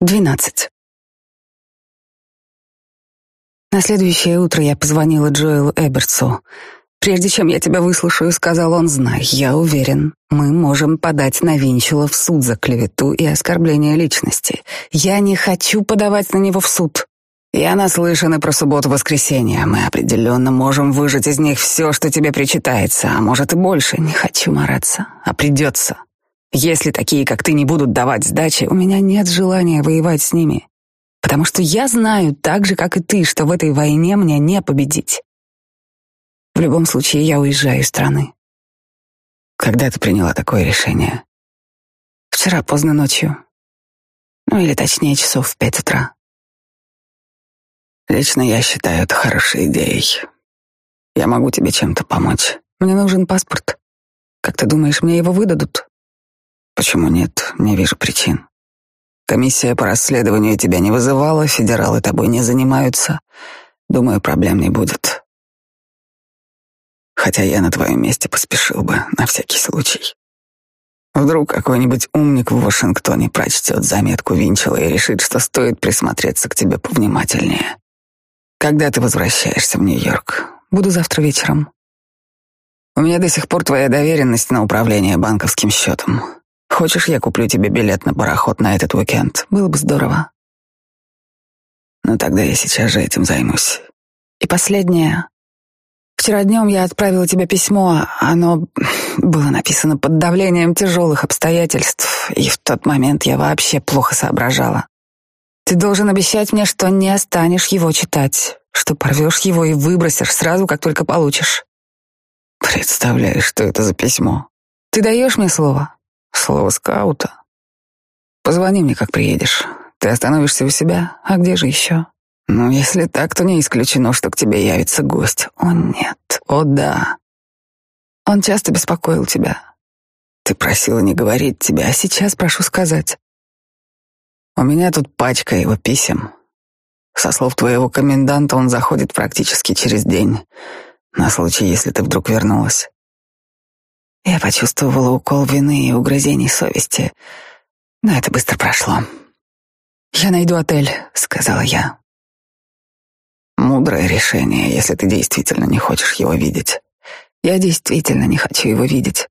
Двенадцать. На следующее утро я позвонила Джоэлу Эбертсу. «Прежде чем я тебя выслушаю», — сказал он, — «знай, я уверен, мы можем подать на Винчула в суд за клевету и оскорбление личности. Я не хочу подавать на него в суд. Я наслышан и про субботу-воскресенье. Мы определенно можем выжать из них все, что тебе причитается, а может и больше. Не хочу мараться, а придется. Если такие, как ты, не будут давать сдачи, у меня нет желания воевать с ними. Потому что я знаю, так же, как и ты, что в этой войне мне не победить. В любом случае, я уезжаю из страны. Когда ты приняла такое решение? Вчера поздно ночью. Ну или точнее, часов в пять утра. Лично я считаю это хорошей идеей. Я могу тебе чем-то помочь. Мне нужен паспорт. Как ты думаешь, мне его выдадут? Почему нет? Не вижу причин. Комиссия по расследованию тебя не вызывала, федералы тобой не занимаются. Думаю, проблем не будет. Хотя я на твоем месте поспешил бы, на всякий случай. Вдруг какой-нибудь умник в Вашингтоне прочтет заметку Винчела и решит, что стоит присмотреться к тебе повнимательнее. Когда ты возвращаешься в Нью-Йорк? Буду завтра вечером. У меня до сих пор твоя доверенность на управление банковским счетом. Хочешь, я куплю тебе билет на пароход на этот уикенд? Было бы здорово. Ну тогда я сейчас же этим займусь. И последнее. Вчера днем я отправила тебе письмо. Оно было написано под давлением тяжелых обстоятельств, и в тот момент я вообще плохо соображала. Ты должен обещать мне, что не останешь его читать, что порвешь его и выбросишь сразу, как только получишь. Представляешь, что это за письмо? Ты даешь мне слово? Слово скаута. Позвони мне, как приедешь. Ты остановишься у себя, а где же еще? Ну, если так, то не исключено, что к тебе явится гость. О, нет, о, да. Он часто беспокоил тебя. Ты просила не говорить тебе, а сейчас прошу сказать. У меня тут пачка его писем. Со слов твоего коменданта он заходит практически через день, на случай, если ты вдруг вернулась. Я почувствовала укол вины и угрызений совести, но это быстро прошло. «Я найду отель», — сказала я. Мудрое решение, если ты действительно не хочешь его видеть. Я действительно не хочу его видеть.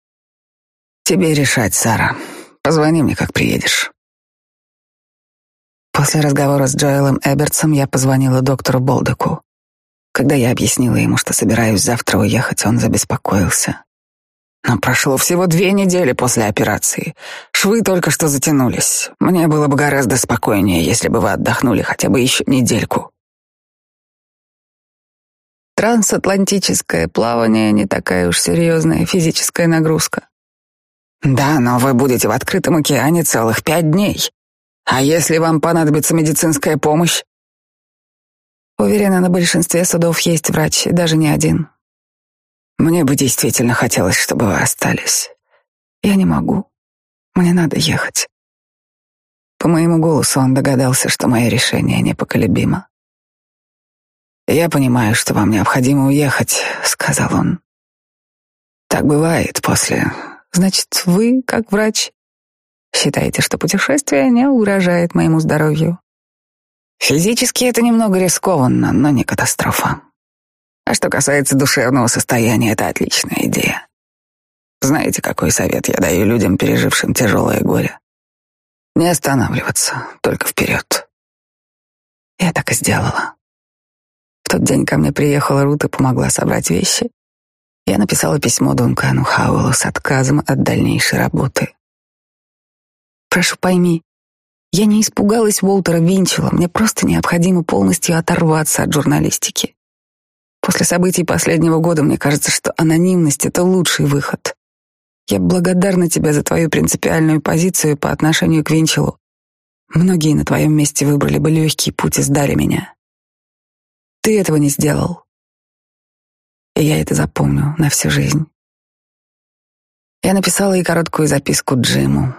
Тебе решать, Сара. Позвони мне, как приедешь. После разговора с Джоэлом Эбертсом я позвонила доктору Болдеку. Когда я объяснила ему, что собираюсь завтра уехать, он забеспокоился. Но прошло всего две недели после операции. Швы только что затянулись. Мне было бы гораздо спокойнее, если бы вы отдохнули хотя бы еще недельку. Трансатлантическое плавание не такая уж серьезная физическая нагрузка. Да, но вы будете в открытом океане целых пять дней. А если вам понадобится медицинская помощь? Уверена, на большинстве судов есть врач, даже не один. Мне бы действительно хотелось, чтобы вы остались. Я не могу. Мне надо ехать. По моему голосу он догадался, что мое решение непоколебимо. «Я понимаю, что вам необходимо уехать», — сказал он. «Так бывает после. Значит, вы, как врач, считаете, что путешествие не угрожает моему здоровью?» «Физически это немного рискованно, но не катастрофа. А что касается душевного состояния, это отличная идея. Знаете, какой совет я даю людям, пережившим тяжелое горе? Не останавливаться, только вперед. Я так и сделала. В тот день ко мне приехала Рут и помогла собрать вещи. Я написала письмо Дункану Хауэллу с отказом от дальнейшей работы. Прошу пойми, я не испугалась Уолтера Винчела, мне просто необходимо полностью оторваться от журналистики. После событий последнего года мне кажется, что анонимность — это лучший выход. Я благодарна тебе за твою принципиальную позицию по отношению к Винчелу. Многие на твоем месте выбрали бы легкий путь и сдали меня. Ты этого не сделал. И я это запомню на всю жизнь. Я написала и короткую записку Джиму.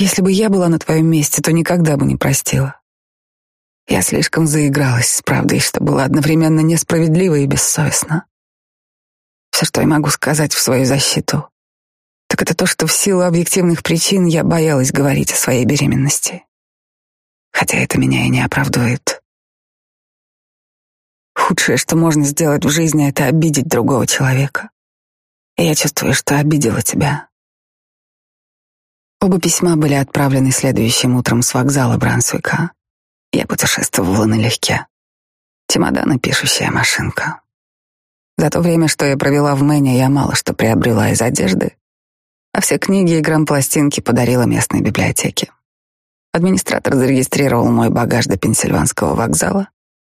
Если бы я была на твоем месте, то никогда бы не простила. Я слишком заигралась с правдой, что было одновременно несправедливо и бессовестно. Все, что я могу сказать в свою защиту, так это то, что в силу объективных причин я боялась говорить о своей беременности. хотя это меня и не оправдывает. Худшее, что можно сделать в жизни, это обидеть другого человека. И я чувствую, что обидела тебя. Оба письма были отправлены следующим утром с вокзала Брансвика. Я путешествовала налегке. Чемодан и пишущая машинка. За то время, что я провела в Мэне, я мало что приобрела из одежды, а все книги и грампластинки подарила местной библиотеке. Администратор зарегистрировал мой багаж до Пенсильванского вокзала.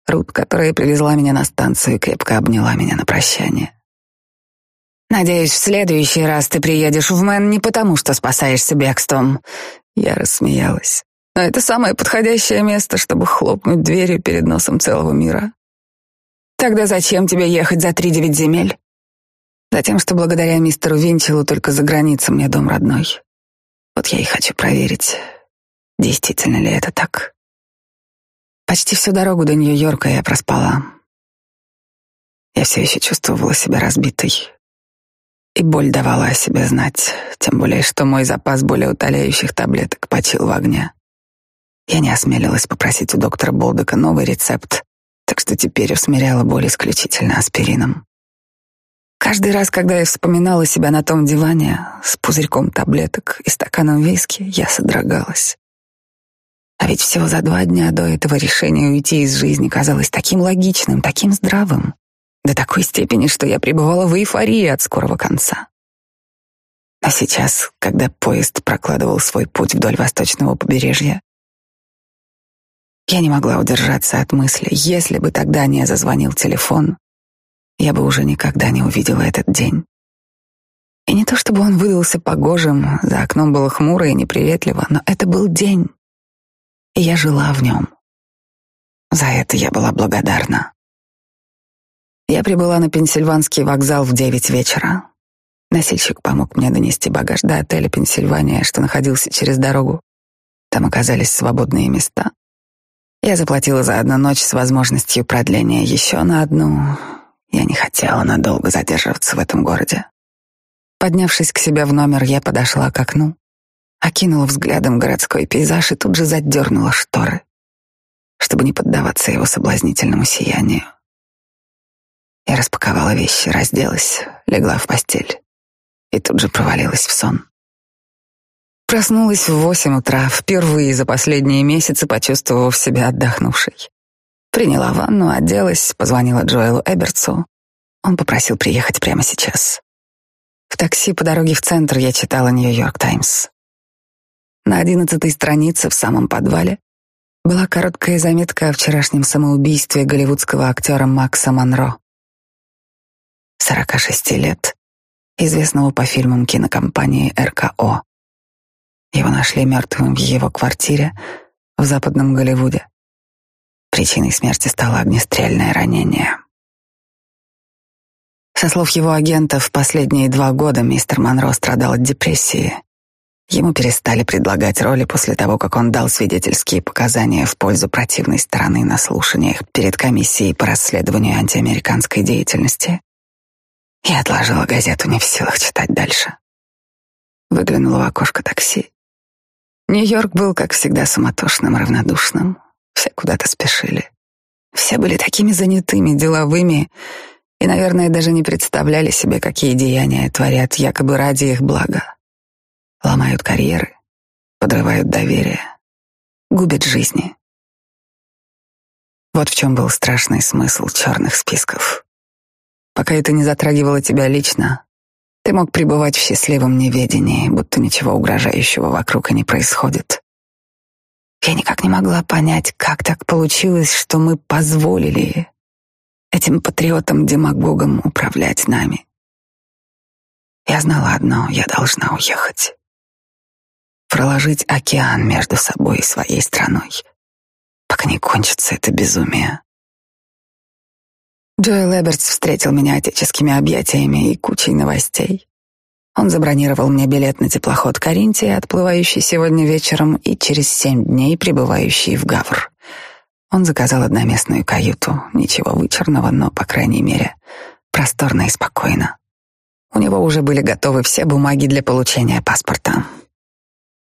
Рут, которая привезла меня на станцию, крепко обняла меня на прощание. «Надеюсь, в следующий раз ты приедешь в Мэн не потому, что спасаешься бегством». Я рассмеялась. «Но это самое подходящее место, чтобы хлопнуть дверью перед носом целого мира. Тогда зачем тебе ехать за три девять земель?» Затем, что благодаря мистеру Винчелу только за границей мне дом родной. Вот я и хочу проверить, действительно ли это так. Почти всю дорогу до Нью-Йорка я проспала. Я все еще чувствовала себя разбитой. И боль давала о себе знать, тем более, что мой запас более утоляющих таблеток почил в огне. Я не осмелилась попросить у доктора Болдека новый рецепт, так что теперь усмиряла боль исключительно аспирином. Каждый раз, когда я вспоминала себя на том диване с пузырьком таблеток и стаканом виски, я содрогалась. А ведь всего за два дня до этого решения уйти из жизни казалось таким логичным, таким здравым, до такой степени, что я пребывала в эйфории от скорого конца. А сейчас, когда поезд прокладывал свой путь вдоль восточного побережья, я не могла удержаться от мысли, если бы тогда не зазвонил телефон, я бы уже никогда не увидела этот день. И не то чтобы он выдался погожим, за окном было хмуро и неприветливо, но это был день, и я жила в нем. За это я была благодарна. Я прибыла на Пенсильванский вокзал в девять вечера. Носильщик помог мне донести багаж до отеля «Пенсильвания», что находился через дорогу. Там оказались свободные места. Я заплатила за одну ночь с возможностью продления еще на одну, я не хотела надолго задерживаться в этом городе. Поднявшись к себе в номер, я подошла к окну, окинула взглядом городской пейзаж и тут же задернула шторы, чтобы не поддаваться его соблазнительному сиянию. Я распаковала вещи, разделась, легла в постель и тут же провалилась в сон. Проснулась в восемь утра, впервые за последние месяцы почувствовав себя отдохнувшей. Приняла ванну, оделась, позвонила Джоэлу Эбертсу. Он попросил приехать прямо сейчас. В такси по дороге в центр я читала Нью-Йорк Таймс. На одиннадцатой странице в самом подвале была короткая заметка о вчерашнем самоубийстве голливудского актера Макса Монро. 46 лет, известного по фильмам кинокомпании РКО. Его нашли мертвым в его квартире в западном Голливуде. Причиной смерти стало огнестрельное ранение. Со слов его агента, в последние два года мистер Монро страдал от депрессии. Ему перестали предлагать роли после того, как он дал свидетельские показания в пользу противной стороны на слушаниях перед комиссией по расследованию антиамериканской деятельности. Я отложила газету, не в силах читать дальше. Выглянула в окошко такси. Нью-Йорк был, как всегда, суматошным, равнодушным. Все куда-то спешили. Все были такими занятыми, деловыми и, наверное, даже не представляли себе, какие деяния творят якобы ради их блага. Ломают карьеры, подрывают доверие, губят жизни. Вот в чем был страшный смысл черных списков. Пока это не затрагивало тебя лично, ты мог пребывать в счастливом неведении, будто ничего угрожающего вокруг и не происходит. Я никак не могла понять, как так получилось, что мы позволили этим патриотам-демагогам управлять нами. Я знала одно — я должна уехать. Проложить океан между собой и своей страной, пока не кончится это безумие. Джоэл Эбертс встретил меня отеческими объятиями и кучей новостей. Он забронировал мне билет на теплоход Каринтия, отплывающий сегодня вечером и через семь дней прибывающий в Гавр. Он заказал одноместную каюту, ничего вычурного, но, по крайней мере, просторно и спокойно. У него уже были готовы все бумаги для получения паспорта.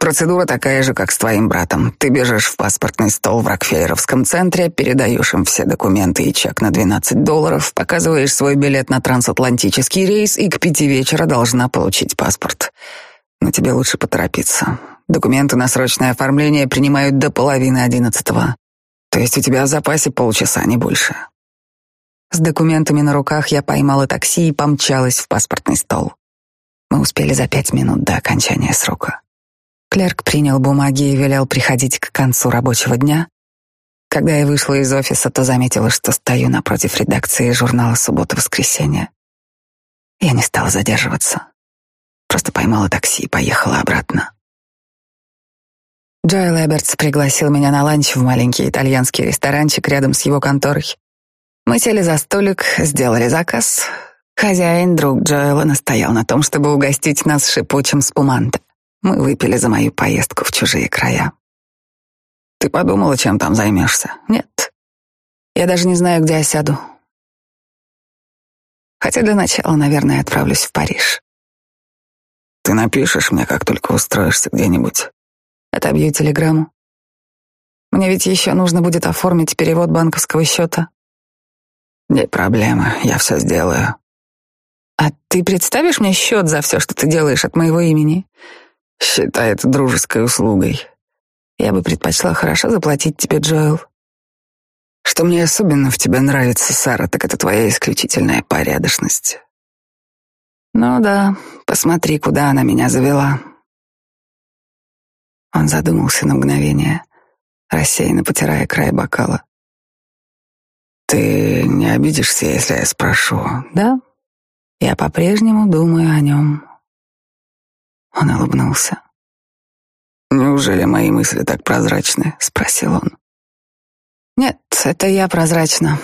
Процедура такая же, как с твоим братом. Ты бежишь в паспортный стол в Рокфеллеровском центре, передаешь им все документы и чек на 12 долларов, показываешь свой билет на трансатлантический рейс и к пяти вечера должна получить паспорт. Но тебе лучше поторопиться. Документы на срочное оформление принимают до половины одиннадцатого. То есть у тебя в запасе полчаса, не больше. С документами на руках я поймала такси и помчалась в паспортный стол. Мы успели за пять минут до окончания срока. Клерк принял бумаги и велел приходить к концу рабочего дня. Когда я вышла из офиса, то заметила, что стою напротив редакции журнала «Суббота-воскресенье». Я не стала задерживаться. Просто поймала такси и поехала обратно. Джоэл Эбертс пригласил меня на ланч в маленький итальянский ресторанчик рядом с его конторой. Мы сели за столик, сделали заказ. Хозяин, друг Джоэла, настоял на том, чтобы угостить нас шипучим спуманте. Мы выпили за мою поездку в чужие края. Ты подумала, чем там займешься? Нет. Я даже не знаю, где я сяду. Хотя для начала, наверное, отправлюсь в Париж. Ты напишешь мне, как только устроишься где-нибудь. Отобью телеграмму. Мне ведь еще нужно будет оформить перевод банковского счета. Не проблема, я все сделаю. А ты представишь мне счет за все, что ты делаешь от моего имени? Считай это дружеской услугой. Я бы предпочла хорошо заплатить тебе, Джоэл. Что мне особенно в тебе нравится, Сара, так это твоя исключительная порядочность. Ну да, посмотри, куда она меня завела. Он задумался на мгновение, рассеянно потирая край бокала. Ты не обидишься, если я спрошу? Да, я по-прежнему думаю о нем. Он улыбнулся. «Неужели мои мысли так прозрачны?» — спросил он. «Нет, это я прозрачна».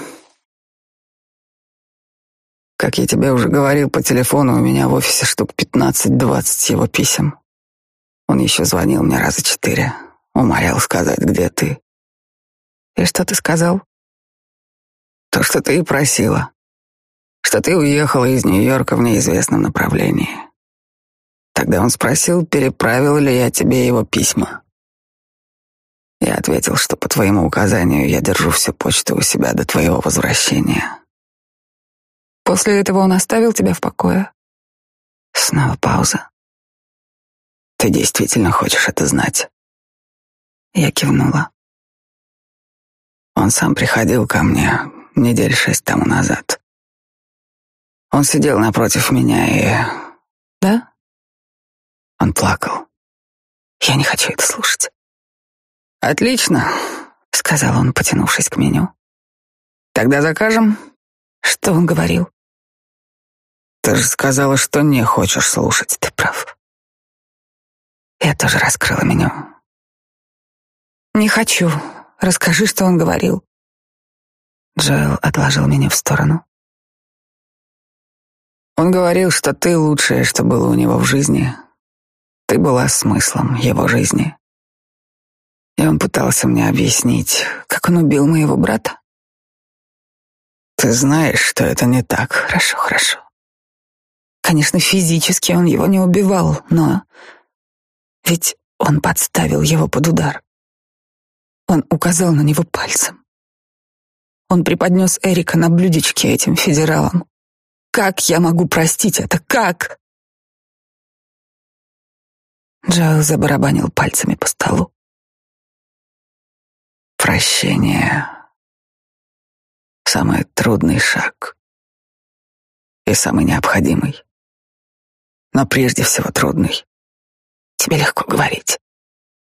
Как я тебе уже говорил по телефону, у меня в офисе штук пятнадцать-двадцать его писем. Он еще звонил мне раза четыре, умолял сказать, где ты. И что ты сказал? То, что ты и просила. Что ты уехала из Нью-Йорка в неизвестном направлении. Тогда он спросил, переправил ли я тебе его письма. Я ответил, что по твоему указанию я держу всю почту у себя до твоего возвращения. После этого он оставил тебя в покое. Снова пауза. Ты действительно хочешь это знать? Я кивнула. Он сам приходил ко мне недель шесть тому назад. Он сидел напротив меня и... Он плакал. Я не хочу это слушать. Отлично, сказал он, потянувшись к меню. Тогда закажем. Что он говорил? Ты же сказала, что не хочешь слушать. Ты прав. Я тоже раскрыла меню. Не хочу. Расскажи, что он говорил. Джоэл отложил меня в сторону. Он говорил, что ты лучшее, что было у него в жизни, ты была смыслом его жизни. И он пытался мне объяснить, как он убил моего брата. Ты знаешь, что это не так. Хорошо, хорошо. Конечно, физически он его не убивал, но ведь он подставил его под удар. Он указал на него пальцем. Он преподнес Эрика на блюдечке этим федералам. Как я могу простить это? Как? Джоэл забарабанил пальцами по столу. Прощение — самый трудный шаг и самый необходимый, но прежде всего трудный. Тебе легко говорить.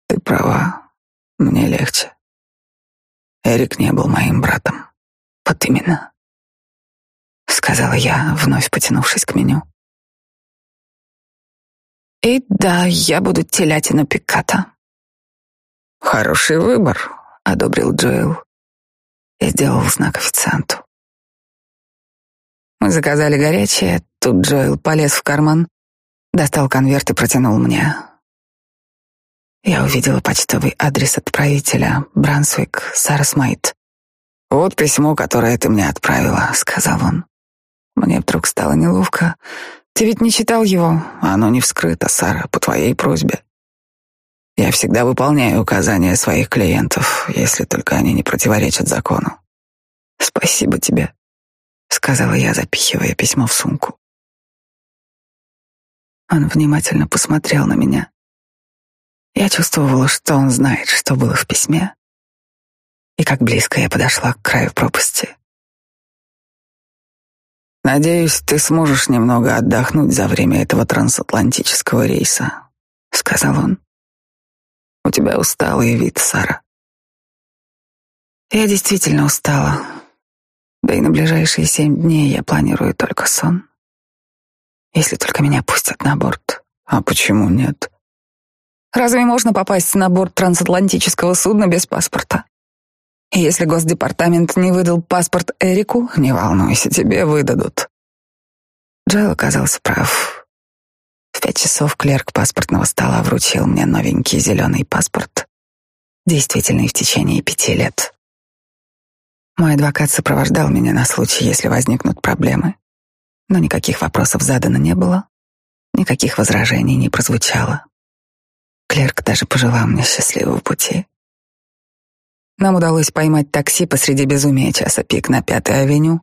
Ты права, мне легче. Эрик не был моим братом. Вот именно, — сказала я, вновь потянувшись к меню. И да, я буду телятина пиката. Хороший выбор, одобрил Джоэл и сделал знак официанту. Мы заказали горячее, тут Джоэл полез в карман, достал конверт и протянул мне. Я увидела почтовый адрес отправителя Брансвик, Сарасмайт. «Вот письмо, которое ты мне отправила», — сказал он. Мне вдруг стало неловко, ты ведь не читал его? Оно не вскрыто, Сара, по твоей просьбе. Я всегда выполняю указания своих клиентов, если только они не противоречат закону. Спасибо тебе, сказала я, запихивая письмо в сумку. Он внимательно посмотрел на меня. Я чувствовала, что он знает, что было в письме, и как близко я подошла к краю пропасти. Надеюсь, ты сможешь немного отдохнуть за время этого трансатлантического рейса, сказал он. У тебя усталый вид, Сара. Я действительно устала. Да и на ближайшие семь дней я планирую только сон. Если только меня пустят на борт. А почему нет? Разве можно попасть на борт трансатлантического судна без паспорта? Если Госдепартамент не выдал паспорт Эрику, не волнуйся, тебе выдадут. Джоэл оказался прав. В пять часов клерк паспортного стола вручил мне новенький зеленый паспорт, действительный в течение пяти лет. Мой адвокат сопровождал меня на случай, если возникнут проблемы, но никаких вопросов задано не было, никаких возражений не прозвучало. Клерк даже пожелал мне счастливого пути. Нам удалось поймать такси посреди безумия часа пик на Пятой авеню.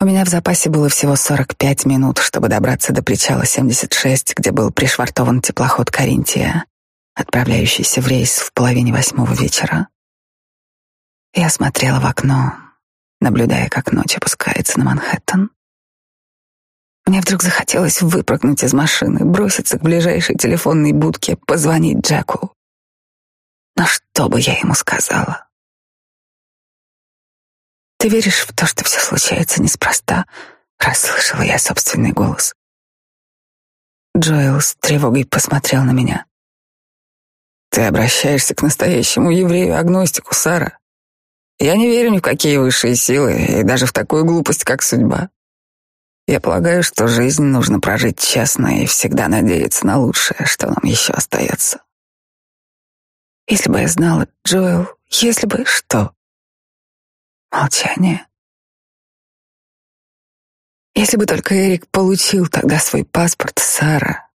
У меня в запасе было всего 45 минут, чтобы добраться до причала 76, где был пришвартован теплоход «Каринтия», отправляющийся в рейс в половине восьмого вечера. Я смотрела в окно, наблюдая, как ночь опускается на Манхэттен. Мне вдруг захотелось выпрыгнуть из машины, броситься к ближайшей телефонной будке, позвонить Джеку. Но что бы я ему сказала? Ты веришь в то, что все случается неспроста? Расслышала я собственный голос. Джоэл с тревогой посмотрел на меня. Ты обращаешься к настоящему еврею-агностику, Сара. Я не верю ни в какие высшие силы и даже в такую глупость, как судьба. Я полагаю, что жизнь нужно прожить честно и всегда надеяться на лучшее, что нам еще остается. Если бы я знала, Джоэл, если бы что? Молчание. Если бы только Эрик получил тогда свой паспорт, Сара.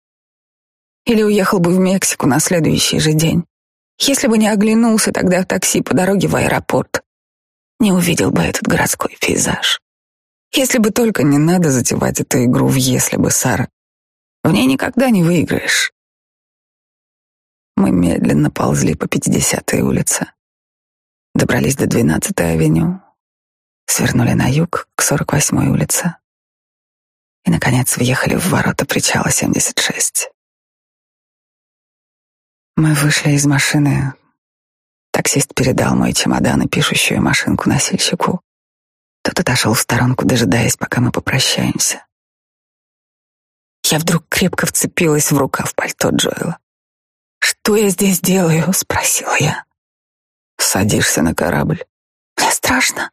Или уехал бы в Мексику на следующий же день. Если бы не оглянулся тогда в такси по дороге в аэропорт, не увидел бы этот городской пейзаж. Если бы только не надо затевать эту игру в «если бы», Сара. В ней никогда не выиграешь. Мы медленно ползли по 50-й улице. Добрались до 12-й авеню, свернули на юг к 48-й улице и, наконец, въехали в ворота причала 76. Мы вышли из машины. Таксист передал мой чемодан и пишущую машинку носильщику. Тот отошел в сторонку, дожидаясь, пока мы попрощаемся. Я вдруг крепко вцепилась в рукав пальто Джоэла. «Что я здесь делаю?» — спросила я. Садишься на корабль. Мне страшно.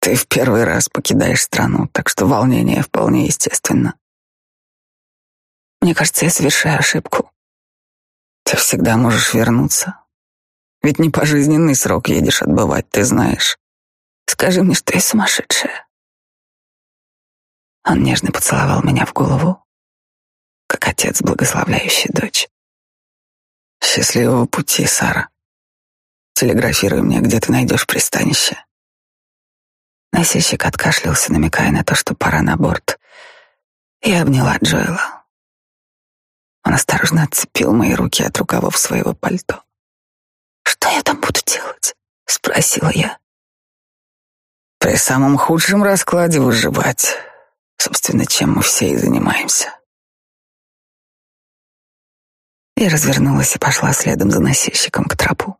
Ты в первый раз покидаешь страну, так что волнение вполне естественно. Мне кажется, я совершаю ошибку. Ты всегда можешь вернуться. Ведь не пожизненный срок едешь отбывать, ты знаешь. Скажи мне, что я сумасшедшая. Он нежно поцеловал меня в голову, как отец, благословляющий дочь. Счастливого пути, Сара. Телеграфируй мне, где ты найдешь пристанище. Носильщик откашлялся, намекая на то, что пора на борт. Я обняла Джоэла. Он осторожно отцепил мои руки от рукавов своего пальто. «Что я там буду делать?» — спросила я. «При самом худшем раскладе выживать. Собственно, чем мы все и занимаемся». Я развернулась и пошла следом за носильщиком к трапу.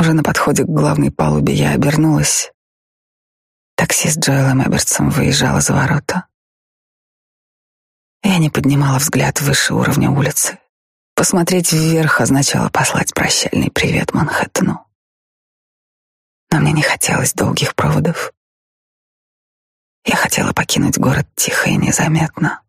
Уже на подходе к главной палубе я обернулась. Такси с Джоэлом Эбертсом выезжало за ворота. Я не поднимала взгляд выше уровня улицы. Посмотреть вверх означало послать прощальный привет Манхэттену. Но мне не хотелось долгих проводов. Я хотела покинуть город тихо и незаметно.